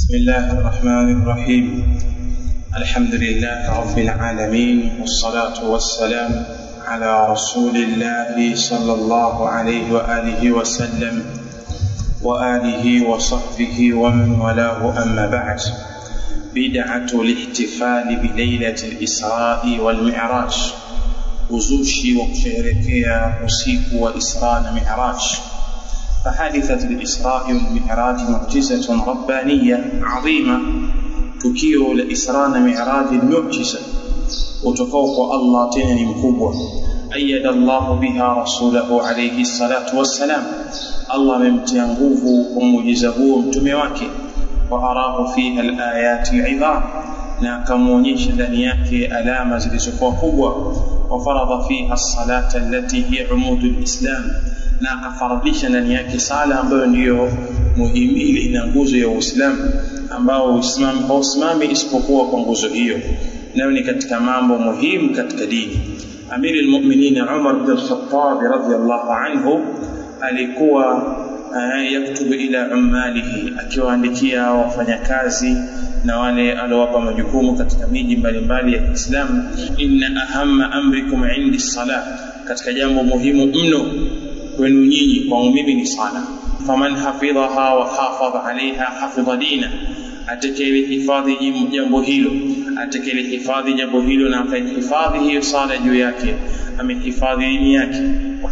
بسم الله الرحمن الرحيم. الحمد لله رب العالمين والصلاة والسلام على رسول الله صلى الله عليه وآله وسلم وآله وصحبه ومن والاه أما بعد. بدعة الاحتفال بليلة الإسراء والمعراج. uzushi wa Isra na Mi'raj فحدثت بالإسراء والمعراج معجزة ربانية عظيمة تكير الإسراء معراج المعجزة وتفوق الله تنني مكوبة أيد الله بها رسوله عليه الصلاة والسلام. الله من تنغوه ومجزه ومتمواك وأراه فيها الآيات عظام. لا كمونيش ذنياك ألام زلسفوه وفرض فيها الصلاة التي هي عمود الإسلام. Na akafaradhisha ndani yake sala ambayo ndiyo muhimili na nguzo ya Uislamu ambao Uislamu hausimami isipokuwa kwa nguzo hiyo. Nayo ni katika mambo muhimu katika dini. Amiri al-Mu'minin Umar bin al-Khattab radhiyallahu anhu alikuwa yaktubu ila ummalihi akiwaandikia wafanyakazi na wale aliowapa majukumu katika miji mbalimbali ya Kiislamu. Inna ahamma amrikum indi salah katika jambo muhimu mno kwenu nyinyi kwangu mimi ni sala faman hafidhaha wa hafadha alaiha hafidha dina atakayehifadhi jambo hilo atakayehifadhi jambo hilo na akahifadhi hiyo sala juu yake amehifadhi dini yake.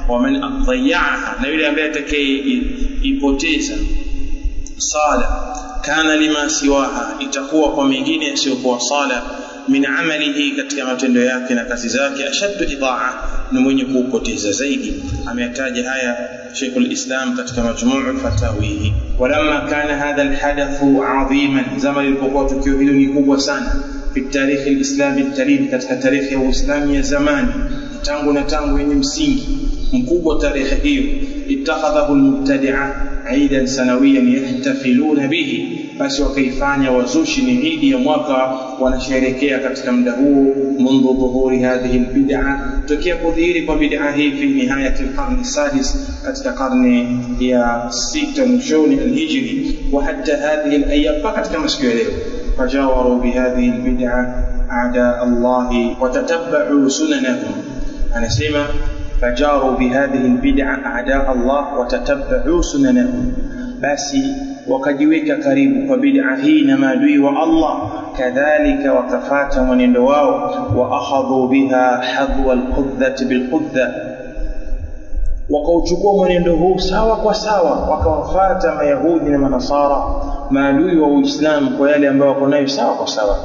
Waman adhayaha na yule ambaye atakayeipoteza sala kana lima siwaha itakuwa kwa mengine yasiyokuwa sala min amalihi katika matendo yake na kazi zake ashaddu idaa ni mwenye kupoteza zaidi ameyataja haya Sheikh al-Islam katika majmuu fatawihi walamma kana hadha alhadath adhiman zama lilipokuwa tukio hilo ni kubwa sana fi tarikh al-Islam al-Tarim katika tarikhi ya Uislamu ya zamani tangu na tangu yenye msingi mkubwa tarehe hiyo ittakhadhahu al-mubtadi'a aidan sanawiyan yahtafiluna bihi basi wakaifanya wazushi ni idi ya mwaka wanasherekea katika muda huo mundu dhuhuri hadhihi albid'a tokea kudhihiri kwa bid'a hii fi nihayati alqarni sadis katika karne ya sita mwishoni alhijri wa hatta hadhihi alayam mpaka katika masiku ya leo fajawaru bihadhihi albid'a a'da Allah watatabba'u sunanahum anasema fajaru bihadhihi albid'a a'da Allah watatabba'u sunanahum basi wakajiweka karibu kwa bid'a hii na maadui wa Allah. Kadhalika wakafata mwenendo wao wa akhadhu biha hadwa alqudhati bilqudha. Wakauchukua mwenendo huu sawa kwa sawa wakawafata mayahudi na manasara maadui wa Uislamu kwa yale ambayo wako nayo sawa kwa sawa.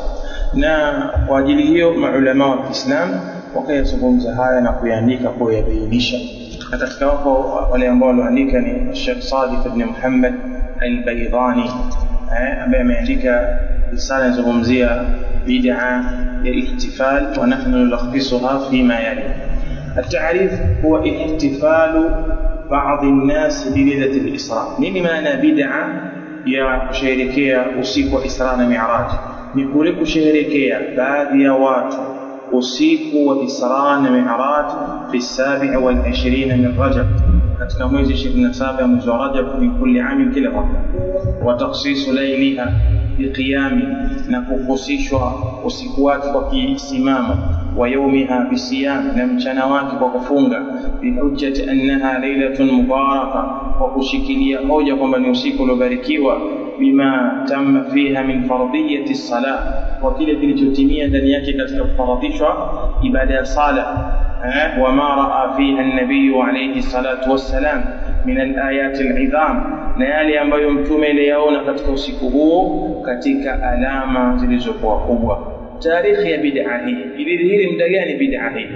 Na kwa ajili hiyo maulama wa Kiislamu wakayazungumza haya na kuyaandika kuyabainisha. na فتذكره ولي أمبو لعليك يعني الشيخ صادق بن محمد البيضاني. أبي أمريكا رسالة زغمزية بدعة للاحتفال ونحن نلخصها فيما يلي. التعريف هو احتفال بعض الناس بليلة الإسراء. نيني ما أنا بدعة يا شيركية أسيك إسراء معراج نقولك شيركية بعد يا واتو usiku wa Isra na Mi'raj fi sabi' wal 20 min Rajab katika mwezi 27 mwezi wa Rajab min kulli aam kila mwaka wa takhsisu layliha biqiyami na kuhusishwa usiku wake kwa kisimamo wa yawmiha bisiyam na mchana wake kwa kufunga bihujjati annaha laylatun mubaraka kwa kushikilia hoja kwamba ni usiku uliobarikiwa bima tamma fiha min fardiyati salah kwa kile kilichotimia ndani yake katika kufaradhishwa ibada ya sala وما راى فيها النبي عليه الصلاه والسلام من الايات العظام na yale ambayo mtume aliyaona katika usiku huo katika alama zilizokuwa kubwa tarikhi ya bid'a hii ilidhihiri muda gani bid'a hii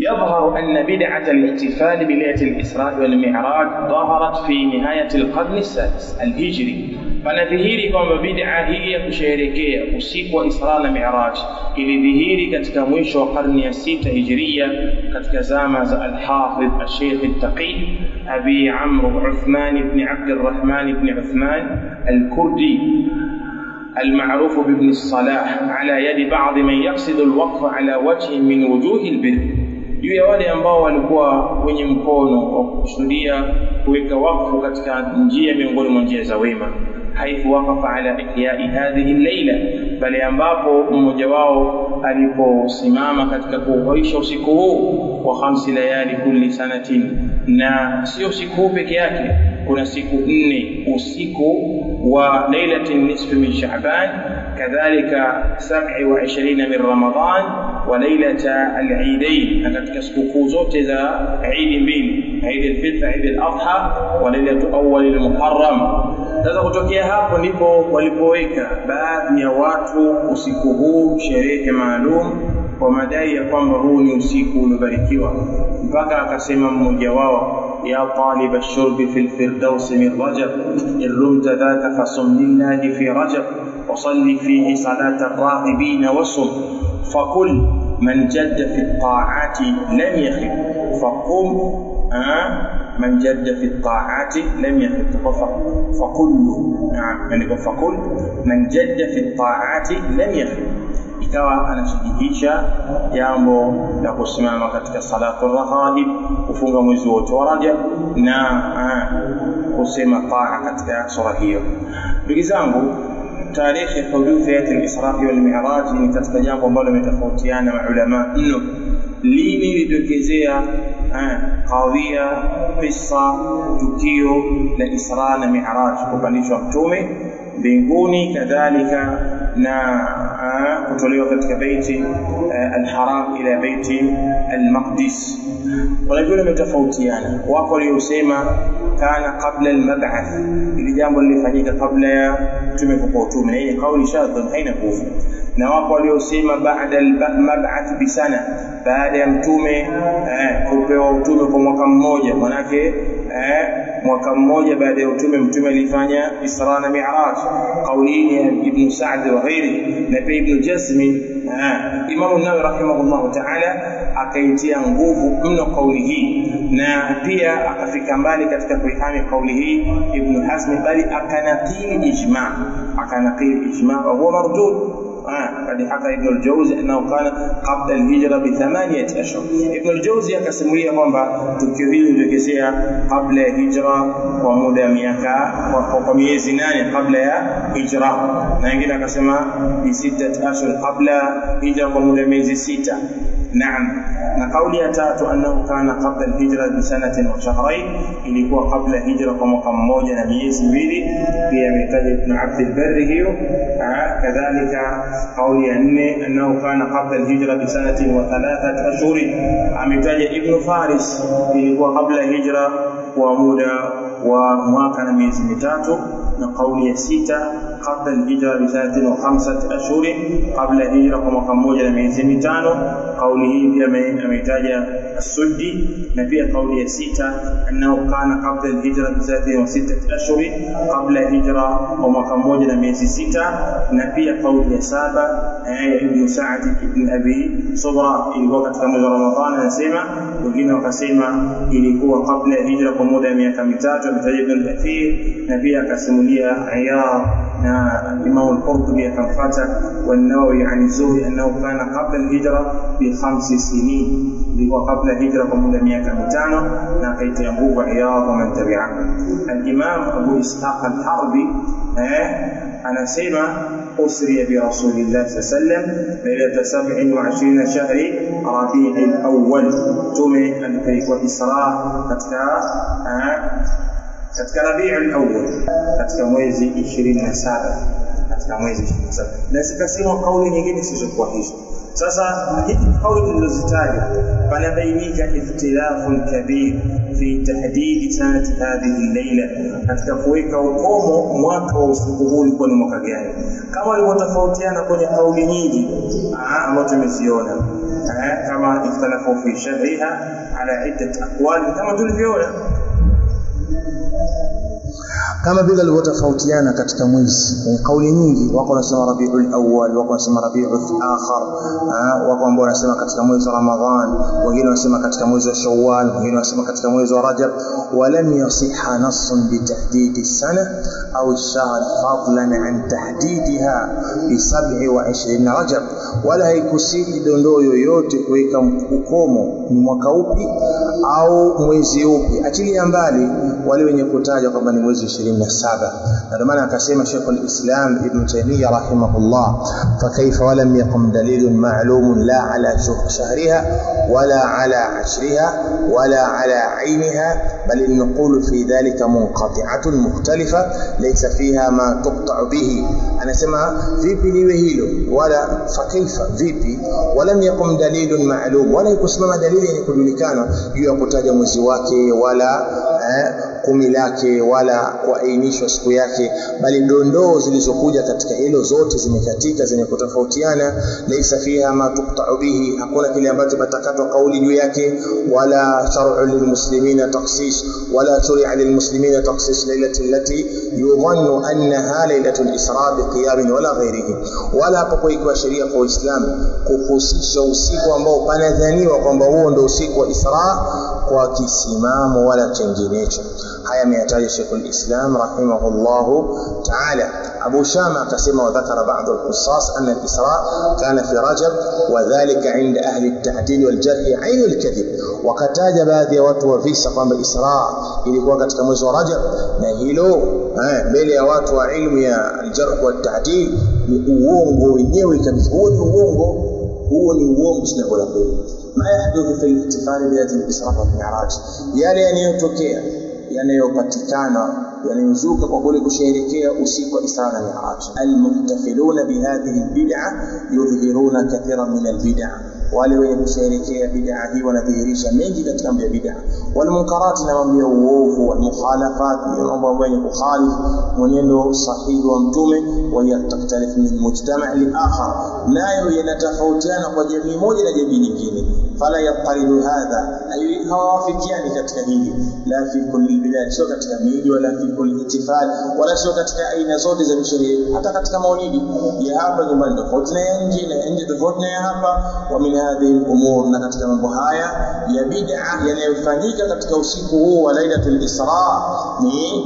يظهر أن بدعة الاحتفال بليلة الإسراء والمعراج ظهرت في نهاية القرن السادس الهجري. فنذهيري كما بدعة هي كشيركية وسيك وإسراء المعراج. إلي ذهيري كتكمويش وقرن السيت هجرية كتكزامة الحافظ الشيخ التقي أبي عمرو عثمان بن عبد الرحمن بن عثمان الكردي المعروف بابن الصلاح. على يد بعض من يقصد الوقف على وجه من وجوه البر. Juu ya wale ambao walikuwa wenye mkono wa kukusudia kuweka wakfu katika njia miongoni mwa njia za wema haithu waqafa ala ihyai hadhihi llaila pale ambapo mmoja wao aliposimama katika kuuhuisha usiku huu wa khamsi layali kulli sanatin na sio usiku huu peke yake kuna siku nne usiku wa lailatin nisfi min Shaaban, kadhalika 27 min ramadan na katika sikukuu zote za Eid mbili al-Fitr Eid al-Adha wa lailatu awwal al-Muharram sasa kutokea hapo ndipo walipoweka baadhi ya watu usiku huu sherehe maalum kwa madai ya kwamba huu ni usiku uliobarikiwa mpaka akasema mmoja wao يا طالب الشرب في الفردوس من رجب إن رمت ذاك فصم لله في رجب وصل فيه صلاة الراغبين وصم فكل من جد في الطاعات لم يخب فقم آه من جد في الطاعات لم يخب فكل نعم يعني فكل من جد في الطاعات لم يخب ikawa anashajihisha jambo la kusimama katika salatu raghib kufunga mwezi wote wa Rajab na kusema taa katika sura hiyo ndugu zangu تاريخ حدوث ليله الاسراء والمعراج ان كتب جانب ومبالغ متفوتيان وعلماء انه نعم. ليني لدوكيزيا آه، قاضية قصة تكيو لإسراء المعراج وبنيش وقتومي بنقوني كذلك نا آه، كتوليو ذلك بيت آه، الحرام إلى بيت المقدس. ولا يقول متفوتيان وقل يسيما kana qabla almab'ath. Ili jambo lilifanyika kabla ya mtume kupewa utume na hii kauli shadhun, haina nguvu. Na wapo waliosema baada al-mab'ath bisana baada ya mtume kupewa utume kwa mwaka mmoja manake eh, mwaka mmoja baada ya utume mtume alifanya Isra na Mi'raj. Kauli ya Ibn Sa'd wa ghairi na pia Ibn Jazm Imam an-Nawawi rahimahullah ta'ala akaitia nguvu mno kauli hii na pia akafika mbali katika kuihami kauli hii Ibn Hazm bali akanakili ijma akanakili ijma wa huwa mardud kadi haka Ibn al-Jawzi annahu kana qabla al-hijra bi thamaniyat ashhur. Ibn al-Jawzi akasimulia kwamba tukio hili lilitokezea kabla ya hijra kwa muda wa miaka kwa miezi nane kabla ya hijra, na wengine akasema bi sittat ashhur qabla hijra kwa muda wa miezi sita. نعم. نقولي تاتو أنه كان قبل الهجرة بسنة وشهرين اللي هو قبل هجرة مقام موجنا بيس بيلي في أمريكاية ابن عبد البر هيو. آه، كذلك قولي أني أنه كان قبل الهجرة بسنة وثلاثة أشهر. أمريكاية ابن فارس اللي هو قبل هجرة ومودة ومواكنا بيس ميتاتو نقولي ستة bi sanatin wa khamsat ashhur kabla hijra kwa mwaka mmoja na miezi mitano kauli hii pia ameitaja السدي نبي قول يسيتا أنه كان قبل الهجرة بثلاث وستة أشهر قبل الهجرة وما كان موجنا ميزي ستة نبي قول يسابة ابن سعد ابن أبي صبرا ilikuwa katika mwezi wa Ramadhani anasema wengine wakasema ilikuwa kabla ya hijra kwa muda wa miaka mitatu ametaja Ibn al-Athir na pia akasimulia Iyad نا الإمام القرطبي أفاته والنووي عن الزهري أنه كان قبل الهجرة بخمس سنين. اللي قبل الهجرة قبل مئة كمتانة ناقيت يمبو وعياض ومن تبعه الإمام أبو إسحاق الحربي أه أنا سيما أسري برسول الله صلى الله عليه وسلم ليلة 27 شهر ربيع الأول. تومي أن تيكو إسراء katika Rabiul Awwal katika mwezi 27 katika mwezi 27 na zikasema kauli nyingine zisizokuwa hizo. Sasa hizi kauli tulizozitaja panabainika ikhtilafu kabir fi tahdidi sanati hadhihi laila, katika kuweka ukomo mwaka wa usiku huu ulikuwa ni mwaka gani? Kama walivyotofautiana kwenye kauli nyingi ambazo tumeziona kama ikhtalafu fi shahriha ala iddat aqwal kama tulivyoona kama vile walivyotofautiana katika mwezi kwenye kauli nyingi wako wanasema Rabiul Awwal wako wanasema Rabiul Akhir wako ambao wanasema katika mwezi wa Ramadhan wengine wanasema katika mwezi wa Shawwal wengine wanasema katika mwezi wa Rajab walam yasiha nassun bitahdid sana au shahr fadlan an tahdidiha bi 27 Rajab wala haikusihi dondoo yoyote kuweka ukomo ni mwaka upi au mwezi upi achilia mbali wale wenye kutaja kwamba ni mwezi 27 من السعبة هذا أنا تسيم شيخ الإسلام ابن تيمية رحمه الله فكيف ولم يقم دليل معلوم لا على شهرها ولا على عشرها ولا على عينها بل النقول في ذلك منقطعة مختلفة ليس فيها ما تقطع به. أنا سمع في بي ولا فكيف في بي ولم يقم دليل معلوم ولا يقسم دليل يعني كل كان يقتاج مزواك ولا kumi lake wala kuainishwa siku yake bali dondoo zilizokuja katika hilo zote zimekatika zenye kutofautiana. Laisa fiha ma tuqta'u bihi hakuna kile ambacho patakatwa kauli juu yake. Wala shar'u lilmuslimina taqsis wala shuri'a lilmuslimina taqsis lailati allati yudhannu annaha lailatul isra biqiyam wala ghairihi. Wala hapo ikiwa sheria kwa Uislamu kuhusisha usiku ambao panadhaniwa kwamba huo ndio usiku wa Isra kwa kisimamo wala chenginecho haya ameyataja Sheikh al-Islam rahimahullahu ta'ala Abu Shama akasema wa dhakara ba'd al-qissas anna al-Isra kana fi Rajab wa dhalika 'inda ahli at-ta'dil wal jarh 'ayn al-kadhib wakataja baadhi ya watu wa visa kwamba Isra ilikuwa katika mwezi wa Rajab na hilo mbele ya watu wa ilmu ya al-jarh wa at-ta'dil ni uongo wenyewe kabisa huo ni uongo huo ni uongo si jambo la kweli yahduthu fi al-ihtifal bi hadhihi al-isra wal mi'raj yale yanayotokea yanayopatikana yanayozuka kwa kule kusherehekea usiku wa Isra na Mi'raj almuhtafiluna bihadhihi albid'a yudhhiruna kathiran min albid'a wale wenye kusherehekea bid'a hii wanadhihirisha mengi katika mambo ya bid'a wal munkarat na mambo ya uovu wal mukhalafat ni mambo ambayo yenye kukhalif mwenendo sahihi wa mtume wa yaktaktalif min mujtama' li akhar nayo yanatofautiana kwa jamii moja na jamii nyingine fala yaqaridu hadha ay hawafikiani katika hili la fi kulli bilad sio katika miji wala fi kulli itifal wala sio katika aina zote za misherehe hata katika maulidi ya hapa nyumbani tofauti na ya nje na nje tofauti na ya hapa wa min hadhihi al-umur na katika mambo haya ya bid'a yanayofanyika katika usiku huu wa lailatul isra ni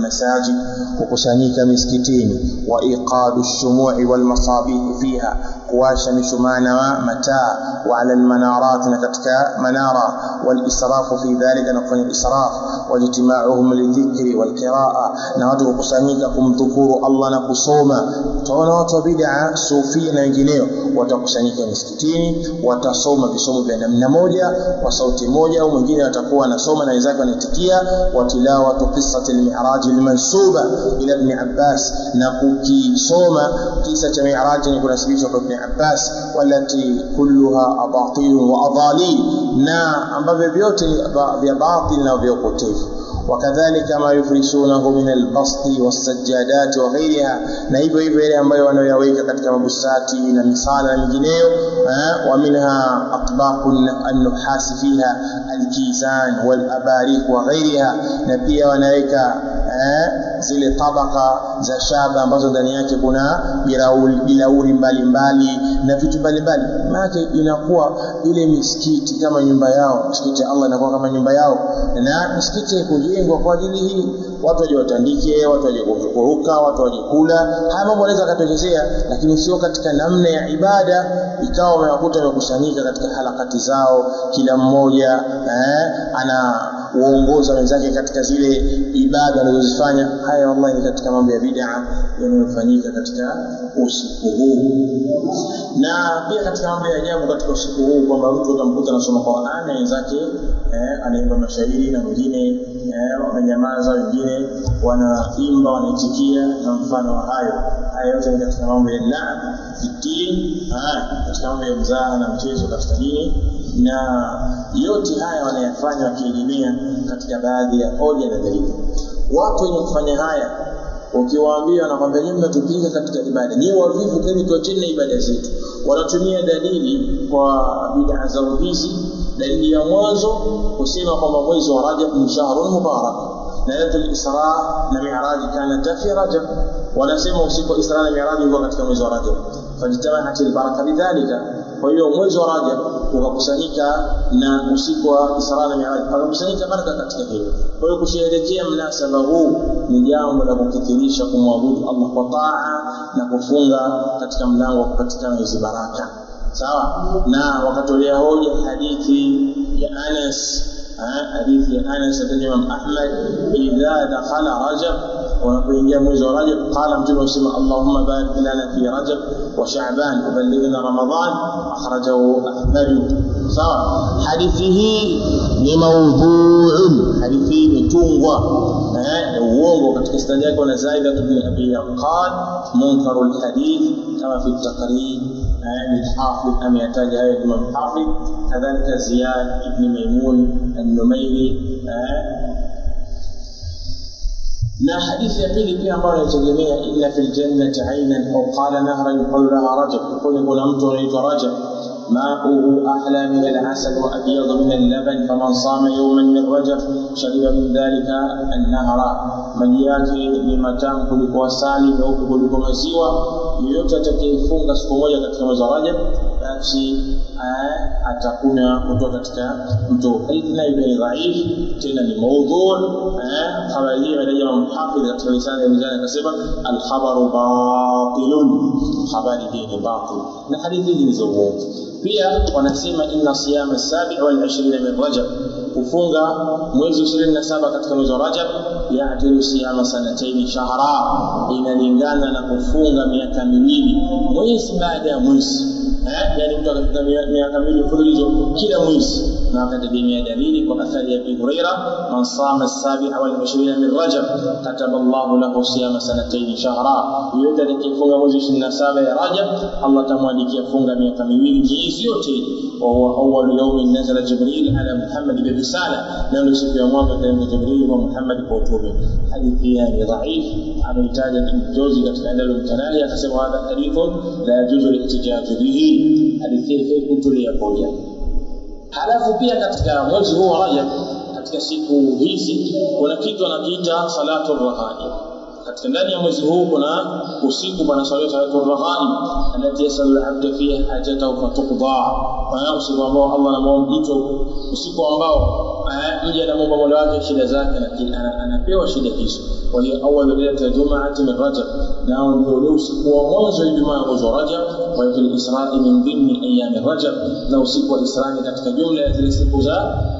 masajid kukusanyika misikitini wa iqadu ash-shumu'i wal masabih fiha kuwasha mishumaa na mataa wa ala almanarat na katika manara wal israfu fi dhalika na kufanya israf wajtima'uhum lidhikri wal qiraa na watu kukusanyika kumdhukuru Allah na kusoma utaona watu wa bid'a sufia na wengineo watakusanyika misikitini watasoma visomo vya namna moja kwa sauti moja au mwingine atakuwa anasoma na wenzake wanaitikia watilawatu qissati al-mi'raj al-mansuba ila ibn Abbas na kukisoma kisa cha mi'raj ni kunasibishwa kwa ibn Abbas walati kulluha abatil wa adalil na ambavyo vyote vya batil na vya upotevu wakadhalika ma yufrisunahu min albasti wasajjadat wa ghayriha na hivyo hivyo yale ambayo wanayoyaweka katika mabusati na misala na mingineyo wa minha atbaqu an-nuhas fiha al-kizan wal abarik wa ghayriha na pia wanaweka zile tabaka za shaba ambazo ndani yake kuna bilauri mbalimbali na vitu mbalimbali. Maana inakuwa ile misikiti kama nyumba yao misikiti ya Allah inakuwa kama nyumba yao na misikiti kujengwa kwa ajili hii. Watu waje watandike watu waje kuruka watu waje kula. Haya mambo yanaweza katokezea lakini sio katika namna ya ibada ikawa wamewakuta wamekusanyika katika harakati zao kila mmoja eh, ana uongoza wenzake katika zile ibada anazozifanya haya wallahi ni katika mambo ya bid'a yanayofanyika katika usiku huu. Na pia katika mambo ya ajabu katika usiku huu kwamba mtu utamkuta anasoma Qur'an na wenzake eh, anaimba mashairi na wengine eh, wamenyamaza wengine wanaimba wanaitikia na mfano wa hayo. Haya yote ni katika mambo ya la'ab fitin katika mambo ya mzaha na mchezo katika dini. Na yote haya wanayafanya wakiegemea katika baadhi ya hoja na dalili watu wenye kufanya haya ukiwaambia wanakwambia nyinyi mnatupinga katika ibada ni wavivu kwani tuacheni na ibada zetu. Wanatumia dalili kwa bid'a zao hizi dalili ya mwanzo kusema kwamba mwezi wa Rajab ni shahrun mubarak. Lailatul isra na mi'raj kana fi rajab. Wanasema usiku wa isra na mi'raj ulikuwa katika mwezi wa Rajab. Fajtamahat albaraka bidhalika kwa hiyo mwezi wa Rajab ukakusanyika na usiku wa Isra na Mi'raj ukakusanyika baraka katika hilo. Kwa hiyo kusherehekea mnasaba huu ni jambo la kukithirisha kumwabudu Allah kwa taa na kufunga katika mlango wa kupatikana hizi baraka. Sawa? Na wakatolea hoja hadithi ya Anas hadithi ya Anas ya Ahmad idha dakhala Rajab Allahumma barik lana fi Rajab wa Sha'ban uballighna Ramadan akhrajahu Ahmad sawa hadithi hii ni maudhu'un hadithi hii imetungwa eh ni uongo katika stadi yake na Zaid ibn Abi Qad munkarul hadith kama fi taqrib للحافظ أم يحتاج هذا الإمام الحافظ كذلك زياد بن ميمون النميري لا حديث يقين بها ما لا يتجمعها إلا في الجنة عينا أو قال نهرا يقول لها رجب. يقول يقول تريد ريت رجب. ماءه أحلى من العسل وأبيض من اللبن فمن صام يوما من رجب شرب من ذلك النهر. من يأتي مما كان كلك وسالي أو كلك مزيوة يوتا تكيفون كسكوية كتكما رجب. Basi atakunywa kutoka katika mto hadithi nayo ni dhaif tena ni maudhu habari hii imetajwa na mhafidh katika lisani ya mizani akasema alkhabaru batilun habari hii ni batil na hadithi hizi ni za uongo pia wanasema inna siyama sabi wal 20 min rajab kufunga mwezi 27 katika mwezi wa rajab yaatilu siyama sanataini shahra inalingana na kufunga miaka miwili mwezi baada ya mwezi eh yani mtu akafunga miaka miwili mfululizo kila mwezi na akategemea dalili kwa athari ya Abi Huraira man sama as-sabi'a wal 20 min rajab kataba Allahu lahu siyama sanataini shahra yote atakayefunga mwezi 27 ya rajab Allah tamwandikia funga miaka miwili miezi yote وهو أول يوم نزل جبريل على محمد بالرسالة نحن siku ya mwanzo katika Jibril kwa Muhammad kwa utume hadithi hii dhaif ameitaja Ibn Jawzi katika Andalul Mutanahi akasema hadha hadithun la yajuzu al-ihtijaj bihi hii kutulia moja halafu pia katika mwezi huu wa Rajab katika siku hizi kuna kitu anakiita salatu raghai katika ndani ya mwezi huu kuna usiku panasaliwa salatu raghai alati yasalu al-abd fiha hajatahu fatuqda wa usiku ambao Allah anamwomba mtu usiku ambao mja anamwomba Mola wake shida zake na anapewa shida hizo wa hiya awwal laylatil jum'ati min rajab nao ndio ule usiku wa mwanzo wa Ijumaa ya mwezi wa Rajab wa fil isra'i min dhimni ayami rajab na usiku wa Isra'i katika jumla ya zile siku za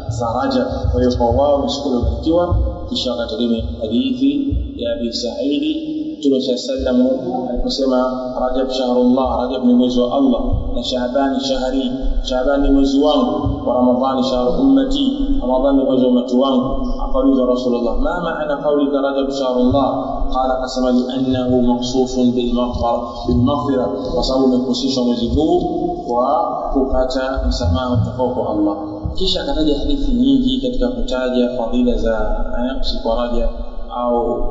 za Rajab. Kwa hiyo kwa wao ni siku ulikiwa kisha akategemea hadithi ya Abi Sa'idi Mtume عليه وسلم aliposema Rajab shahrullah Rajab ni mwezi wa Allah na Shaaban shahri Shaaban ni mwezi wangu wa Ramadhani shahru ummati Ramadhani ni mwezi wa ummati wangu akauliza Rasulullah ma maana qawlika Rajab shahrullah qala qasama li annahu maqsusun bil maghfira bil maghfira kwa sababu umehusishwa mwezi huu kwa kupata msamaha kutoka kwa Allah kisha akataja hadithi nyingi katika kutaja fadhila za usiku wa Rajab au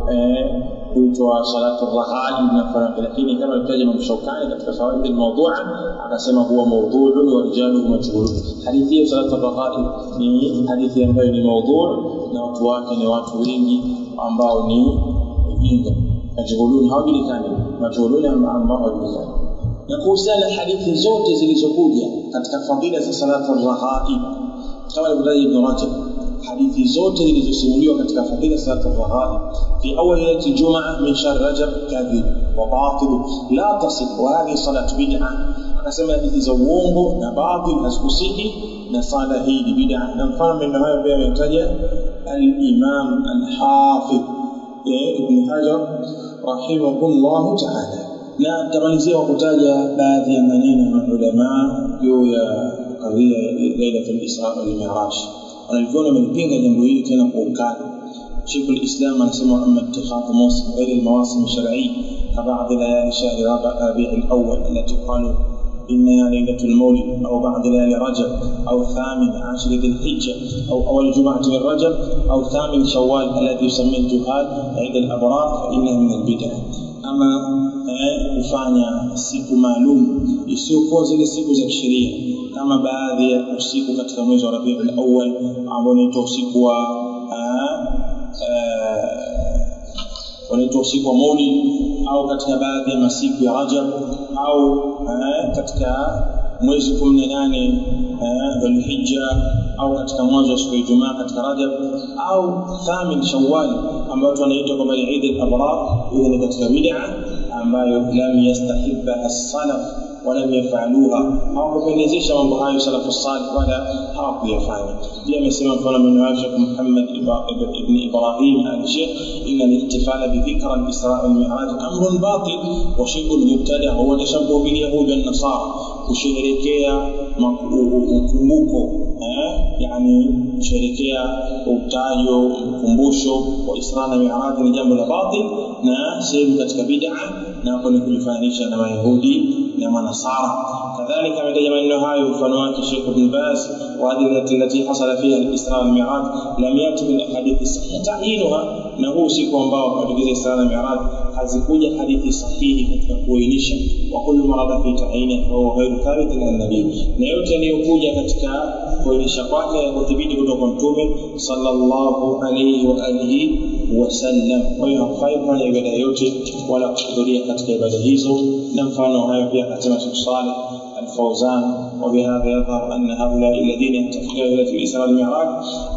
kuitwa salatu raghai na mfano lakini kama alitaja Imam Shawkani katika fawaid al-mawdu'a akasema huwa mawdu'un wa rijaluhu majhulun hadithi ya salatu raghai ni hadithi ambayo ni mawdu' na watu wake ni watu wengi ambao ni wajinga majhulun hawajulikani majhulun ambao hawajulikani na kuhusiana na hadithi zote zilizokuja katika fadhila za salatu raghai kama alivyotaja Ibn Rajab hadithi zote zilizosimuliwa katika fadhila salatu raghai في أول ليلة الجمعة من شهر رجب كذب وباطل لا تصح وهذه صلاة بدعة akasema hadithi za uongo na baadhi hazikusihi na sala hii ni bid'a na mfano maneno hayo pia ametaja al-Imam al-Hafidh Ibn Hajar rahimahullah ta'ala na tamalizia kwa kutaja baadhi ya maneno ya ulama juu ya kadhia ya Lailatul Isra wal Mi'raj wamelipinga jambo hili tena kwa ukali شيخ الإسلام أنسمع أما اتخاذ موسم غير المواسم الشرعية كبعض ليالي شهر ربيع الأول التي قالوا إنها ليلة المولد أو بعض ليالي رجب أو ثامن عاشر ذي الحجة أو أول جمعة من رجب أو ثامن شوال الذي يسميه الجهال عيد الأبرار فإنه من البدع. أما kufanya siku maalum isiyokuwa zile siku za kisheria kama baadhi ya usiku katika mwezi wa Rabiul Awwal ambao unaitwa usiku wa unaitwa usiku wa Maulid au katika baadhi ya masiku ya Rajab au katika mwezi 18 Dhulhijja au katika mwanzo wa siku ya Ijumaa katika Rajab au thamin Shawwal ambao tunaita kwamba ni Eid al-Abrar hiyo ni katika bid'a ما لم يستحبها السلف ولم يفعلوها. هم من يزيش من بغاية السلف الصالح ولا هاك يفعل يا مثل مثلا من عاشق محمد ابن إبراهيم الشيخ. إن الاحتفال بذكر الإسراء والمعراج أمر باطل وشيء مبتدع هو تشبه باليهود النصارى وشركية مكموكو يعني شركية وبتاجو مكموشو وإسراء المعراج جنب الباطل. Na sehemu katika bid'a na hapo ni kujifananisha na Mayahudi na Manasara. Kadhalika ametaja maneno hayo mfano wake Sheikh Ibn Baz wa hadhihi allati hasala fiha al-Isra wal Mi'raj lam yati min hadithi sahih ta'inuha na huu siku ambao katika Isra na Mi'raj hazikuja hadithi sahihi katika kuainisha wa kullu marada fi ta'ini huwa ghairu thabit an nabii na yote yaliyokuja katika kuainisha kwake kuthibiti kutoka mtume sallallahu alayhi wa alihi wasallam. Kwa hiyo hafai kufanya ibada yote wala kuhudhuria katika ibada hizo. Na mfano hayo pia akasema Sheikh Saleh وبهذا يظهر أن هؤلاء الذين يتفقون في الاسراء والمعراج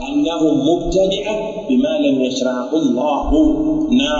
أنهم مبتدعه بما لم يشرعه الله. نا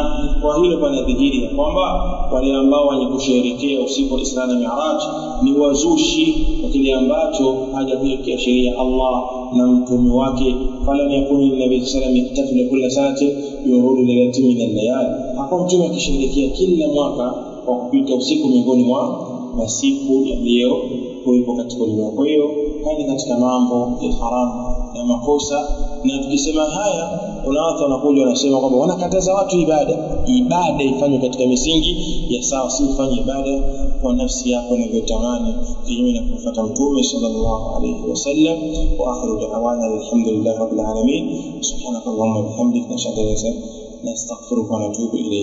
وهيلو بنا دهيري قوامبا ولي الله نعم. وان يكشيركي وسيب الاسراء والمعراج. نوازوشي وكلي أنباتو حاجة ذلك يشيري الله. نمتم واكي فلم يكن النبي صلى الله عليه وسلم يحتفل كل ساعة يقول ليلة من الليالي. أقوم تم يكشيركي كل مواقع وقبيت وسيب من كل مواقع وسيب يليو kuwepo katika ulimwengu. Kwa hiyo haya ni katika mambo ya haramu na makosa, na tukisema haya, kuna watu wanakuja wanasema kwamba wanakataza watu ibada. Ibada ifanywe katika misingi ya sawa, si ufanye ibada kwa nafsi yako unavyotamani, kinyume na kumfuata Mtume sallallahu alayhi wasallam. Wa akhiru da'wana alhamdulillahi rabbil alamin. Subhanakallahumma bihamdika nashhadu an la ilaha illa anta nastaghfiruka wa natubu ilayk.